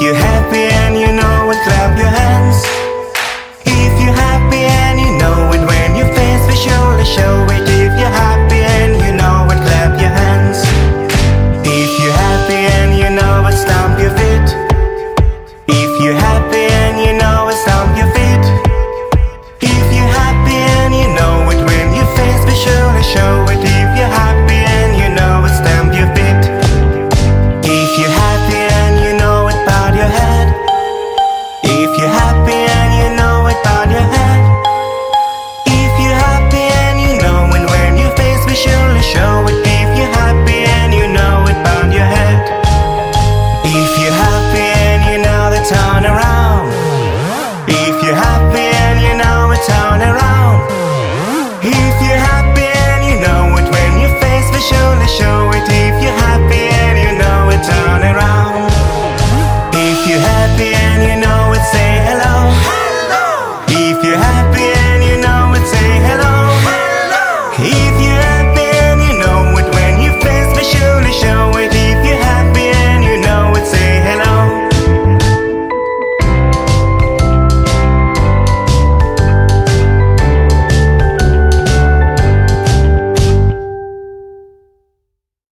you're happy and you know it, clap your hands. surely, it. If you're happy and you know it, turn around If you're happy and you know it, say hello Hello. If you're happy and you know it, say hello. Hello. If